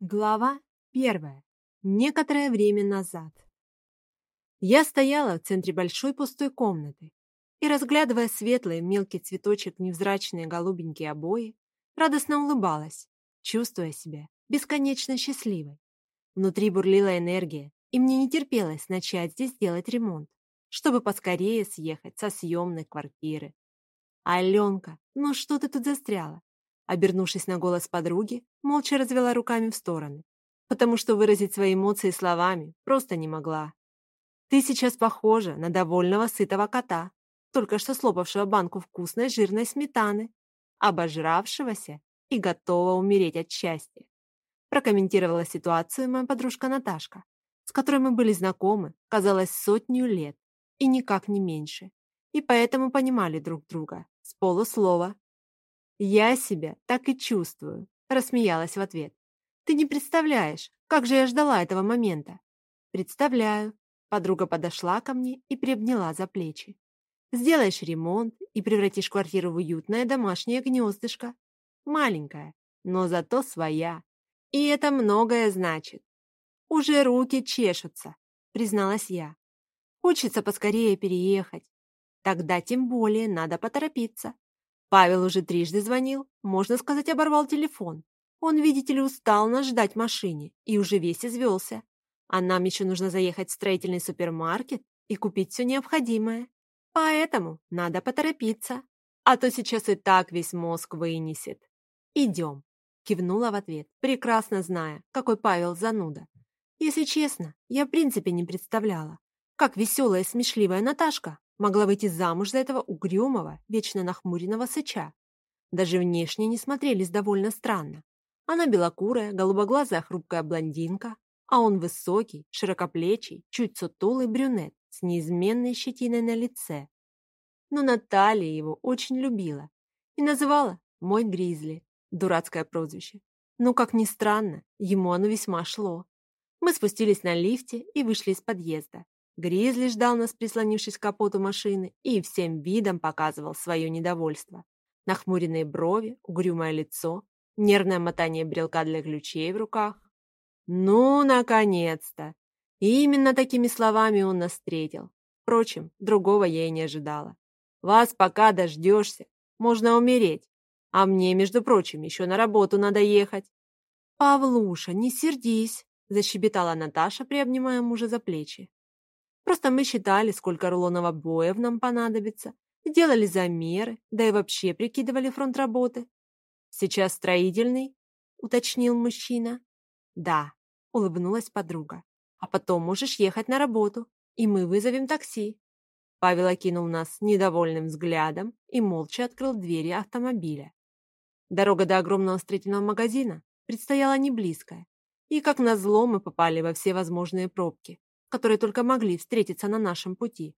Глава первая. Некоторое время назад. Я стояла в центре большой пустой комнаты и, разглядывая светлый мелкий цветочек невзрачные голубенькие обои, радостно улыбалась, чувствуя себя бесконечно счастливой. Внутри бурлила энергия, и мне не терпелось начать здесь делать ремонт, чтобы поскорее съехать со съемной квартиры. «Аленка, ну что ты тут застряла? Обернувшись на голос подруги, молча развела руками в стороны, потому что выразить свои эмоции словами просто не могла. «Ты сейчас похожа на довольного сытого кота, только что слопавшего банку вкусной жирной сметаны, обожравшегося и готова умереть от счастья», прокомментировала ситуацию моя подружка Наташка, с которой мы были знакомы, казалось, сотню лет, и никак не меньше, и поэтому понимали друг друга с полуслова «Я себя так и чувствую», — рассмеялась в ответ. «Ты не представляешь, как же я ждала этого момента». «Представляю». Подруга подошла ко мне и приобняла за плечи. «Сделаешь ремонт и превратишь квартиру в уютное домашнее гнездышко. Маленькое, но зато своя. И это многое значит. Уже руки чешутся», — призналась я. «Хочется поскорее переехать. Тогда тем более надо поторопиться. Павел уже трижды звонил, можно сказать, оборвал телефон. Он, видите ли, устал нас ждать машине и уже весь извелся. А нам еще нужно заехать в строительный супермаркет и купить все необходимое. Поэтому надо поторопиться, а то сейчас и так весь мозг вынесет. Идем. Кивнула в ответ, прекрасно зная, какой Павел зануда. Если честно, я в принципе не представляла, как веселая и смешливая Наташка могла выйти замуж за этого угрюмого, вечно нахмуренного сыча. Даже внешне не смотрелись довольно странно. Она белокурая, голубоглазая хрупкая блондинка, а он высокий, широкоплечий, чуть сутулый брюнет с неизменной щетиной на лице. Но Наталья его очень любила и называла «мой Гризли», дурацкое прозвище. Но, как ни странно, ему оно весьма шло. Мы спустились на лифте и вышли из подъезда. Гризли ждал нас, прислонившись к капоту машины, и всем видом показывал свое недовольство. Нахмуренные брови, угрюмое лицо, нервное мотание брелка для ключей в руках. Ну, наконец-то! Именно такими словами он нас встретил. Впрочем, другого я и не ожидала. Вас пока дождешься, можно умереть. А мне, между прочим, еще на работу надо ехать. «Павлуша, не сердись!» – защебетала Наташа, приобнимая мужа за плечи. Просто мы считали, сколько рулонов обоев нам понадобится, делали замеры, да и вообще прикидывали фронт работы. Сейчас строительный, уточнил мужчина. Да, улыбнулась подруга. А потом можешь ехать на работу, и мы вызовем такси. Павел окинул нас недовольным взглядом и молча открыл двери автомобиля. Дорога до огромного строительного магазина предстояла не близкая, и, как назло, мы попали во все возможные пробки которые только могли встретиться на нашем пути.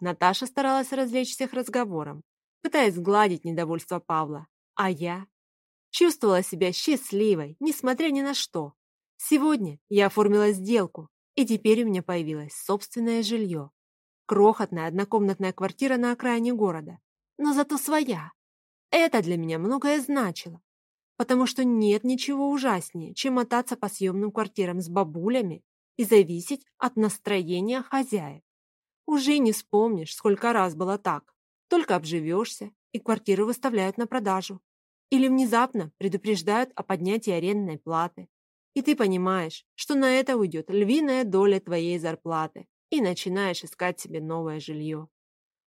Наташа старалась развлечь всех разговором, пытаясь сгладить недовольство Павла, а я чувствовала себя счастливой, несмотря ни на что. Сегодня я оформила сделку, и теперь у меня появилось собственное жилье. Крохотная однокомнатная квартира на окраине города, но зато своя. Это для меня многое значило, потому что нет ничего ужаснее, чем мотаться по съемным квартирам с бабулями и зависеть от настроения хозяев. Уже не вспомнишь, сколько раз было так. Только обживешься, и квартиру выставляют на продажу. Или внезапно предупреждают о поднятии арендной платы. И ты понимаешь, что на это уйдет львиная доля твоей зарплаты, и начинаешь искать себе новое жилье.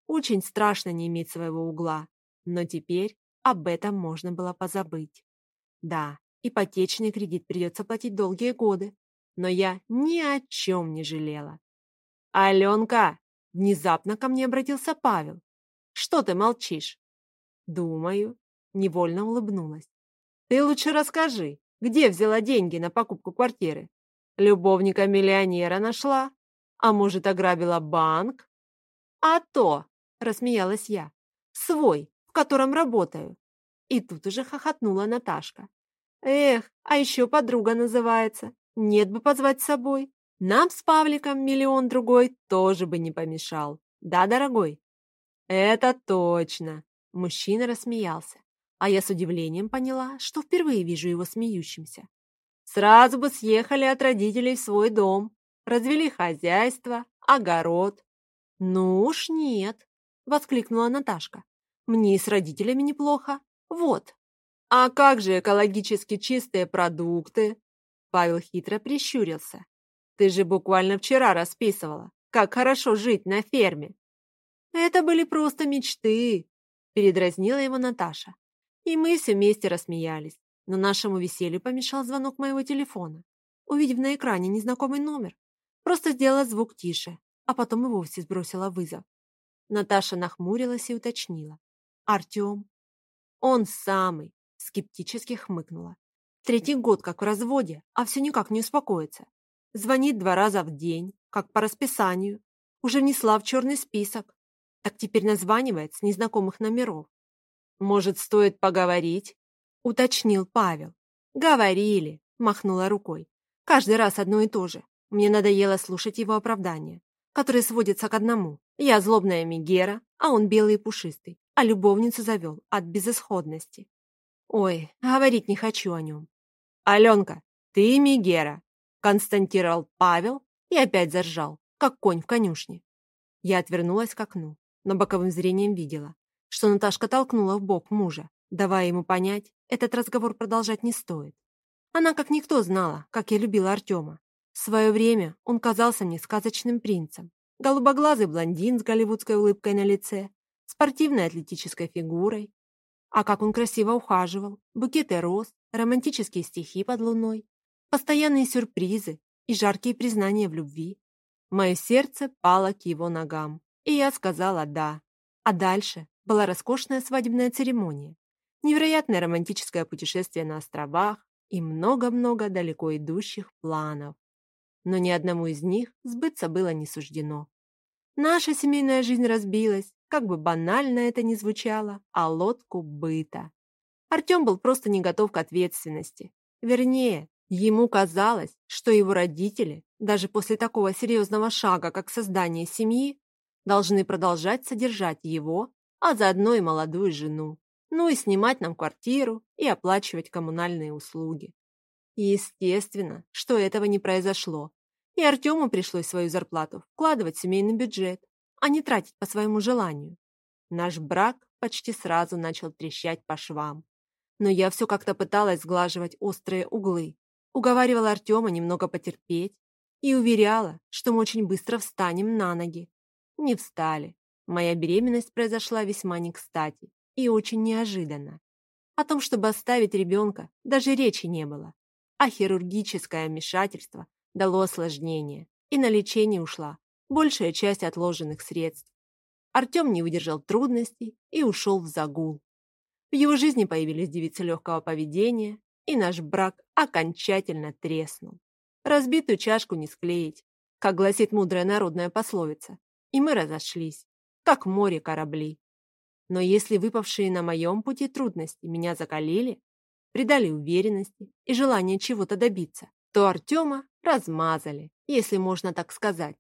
Очень страшно не иметь своего угла, но теперь об этом можно было позабыть. Да, ипотечный кредит придется платить долгие годы, но я ни о чем не жалела. «Аленка!» — внезапно ко мне обратился Павел. «Что ты молчишь?» «Думаю», — невольно улыбнулась. «Ты лучше расскажи, где взяла деньги на покупку квартиры? Любовника-миллионера нашла? А может, ограбила банк?» «А то!» — рассмеялась я. «Свой, в котором работаю». И тут уже хохотнула Наташка. «Эх, а еще подруга называется. Нет бы позвать с собой. Нам с Павликом миллион другой тоже бы не помешал. Да, дорогой? Это точно. Мужчина рассмеялся, а я с удивлением поняла, что впервые вижу его смеющимся. Сразу бы съехали от родителей в свой дом, развели хозяйство, огород. Ну уж нет, воскликнула Наташка. Мне и с родителями неплохо. Вот. А как же экологически чистые продукты? Павел хитро прищурился. Ты же буквально вчера расписывала, как хорошо жить на ферме. Это были просто мечты, передразнила его Наташа. И мы все вместе рассмеялись. Но нашему веселью помешал звонок моего телефона. Увидев на экране незнакомый номер, просто сделала звук тише, а потом и вовсе сбросила вызов. Наташа нахмурилась и уточнила. «Артем?» «Он самый!» — скептически хмыкнула. «Третий год как в разводе, а все никак не успокоится. Звонит два раза в день, как по расписанию. Уже внесла в черный список. Так теперь названивает с незнакомых номеров. Может, стоит поговорить?» — уточнил Павел. «Говорили», — махнула рукой. «Каждый раз одно и то же. Мне надоело слушать его оправдания, которые сводятся к одному. Я злобная Мегера, а он белый и пушистый, а любовницу завел от безысходности. Ой, говорить не хочу о нем. «Аленка, ты Мегера», — константировал Павел и опять заржал, как конь в конюшне. Я отвернулась к окну, но боковым зрением видела, что Наташка толкнула в бок мужа, давая ему понять, этот разговор продолжать не стоит. Она как никто знала, как я любила Артема. В свое время он казался мне сказочным принцем, голубоглазый блондин с голливудской улыбкой на лице, спортивной атлетической фигурой. А как он красиво ухаживал, букеты роз, романтические стихи под луной, постоянные сюрпризы и жаркие признания в любви. Мое сердце пало к его ногам, и я сказала «да». А дальше была роскошная свадебная церемония, невероятное романтическое путешествие на островах и много-много далеко идущих планов но ни одному из них сбыться было не суждено. Наша семейная жизнь разбилась, как бы банально это ни звучало, а лодку быта. Артем был просто не готов к ответственности. Вернее, ему казалось, что его родители, даже после такого серьезного шага, как создание семьи, должны продолжать содержать его, а заодно и молодую жену, ну и снимать нам квартиру и оплачивать коммунальные услуги. Естественно, что этого не произошло, и Артему пришлось свою зарплату вкладывать в семейный бюджет, а не тратить по своему желанию. Наш брак почти сразу начал трещать по швам. Но я все как-то пыталась сглаживать острые углы, уговаривала Артема немного потерпеть и уверяла, что мы очень быстро встанем на ноги. Не встали. Моя беременность произошла весьма не кстати и очень неожиданно. О том, чтобы оставить ребенка, даже речи не было, а хирургическое вмешательство дало осложнение, и на лечение ушла большая часть отложенных средств. Артем не выдержал трудностей и ушел в загул. В его жизни появились девицы легкого поведения, и наш брак окончательно треснул. Разбитую чашку не склеить, как гласит мудрая народная пословица, и мы разошлись, как море корабли. Но если выпавшие на моем пути трудности меня закалили, придали уверенности и желание чего-то добиться, то Артема размазали, если можно так сказать.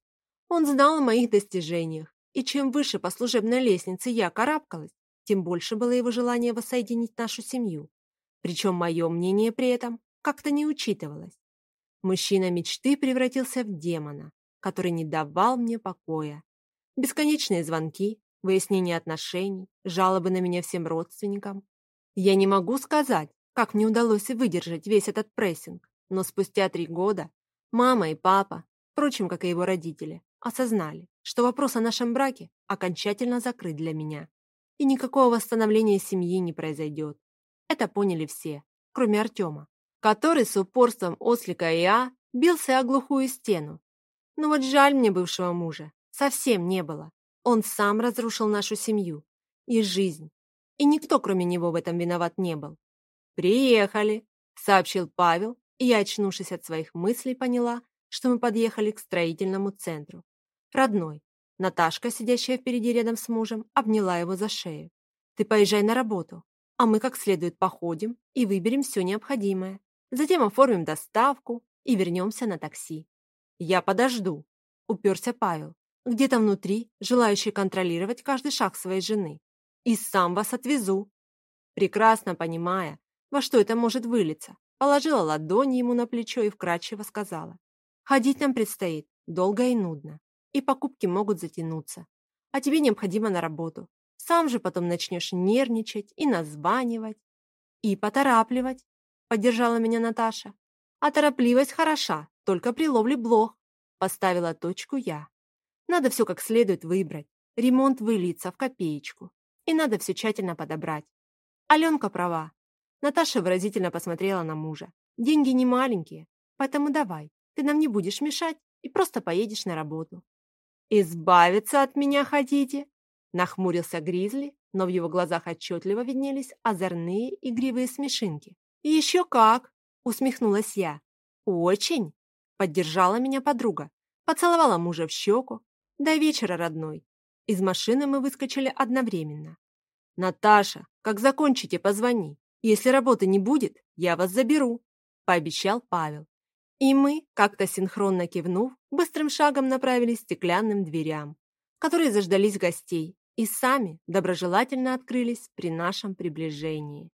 Он знал о моих достижениях, и чем выше по служебной лестнице я карабкалась, тем больше было его желание воссоединить нашу семью. Причем мое мнение при этом как-то не учитывалось. Мужчина мечты превратился в демона, который не давал мне покоя. Бесконечные звонки, выяснение отношений, жалобы на меня всем родственникам. Я не могу сказать, как мне удалось выдержать весь этот прессинг, но спустя три года мама и папа, впрочем, как и его родители, осознали, что вопрос о нашем браке окончательно закрыт для меня, и никакого восстановления семьи не произойдет. Это поняли все, кроме Артема, который с упорством ослика и а бился о глухую стену. Но вот жаль мне бывшего мужа, совсем не было. Он сам разрушил нашу семью и жизнь, и никто, кроме него, в этом виноват не был. «Приехали», — сообщил Павел, и я, очнувшись от своих мыслей, поняла, что мы подъехали к строительному центру. Родной, Наташка, сидящая впереди рядом с мужем, обняла его за шею. «Ты поезжай на работу, а мы как следует походим и выберем все необходимое. Затем оформим доставку и вернемся на такси». «Я подожду», — уперся Павел, где-то внутри, желающий контролировать каждый шаг своей жены. «И сам вас отвезу». Прекрасно понимая, во что это может вылиться, положила ладони ему на плечо и вкрадчиво сказала. «Ходить нам предстоит долго и нудно, и покупки могут затянуться, а тебе необходимо на работу. Сам же потом начнешь нервничать и названивать, и поторапливать», поддержала меня Наташа. «А торопливость хороша, только при ловле блох», поставила точку я. Надо все как следует выбрать, ремонт выльется в копеечку, и надо все тщательно подобрать. Аленка права. Наташа выразительно посмотрела на мужа. Деньги не маленькие, поэтому давай, ты нам не будешь мешать и просто поедешь на работу. «Избавиться от меня хотите?» Нахмурился Гризли, но в его глазах отчетливо виднелись озорные игривые смешинки. «Еще как!» — усмехнулась я. «Очень!» — поддержала меня подруга. Поцеловала мужа в щеку. «До вечера, родной!» Из машины мы выскочили одновременно. «Наташа, как закончите, позвони. Если работы не будет, я вас заберу», — пообещал Павел. И мы, как-то синхронно кивнув, быстрым шагом направились к стеклянным дверям, которые заждались гостей и сами доброжелательно открылись при нашем приближении.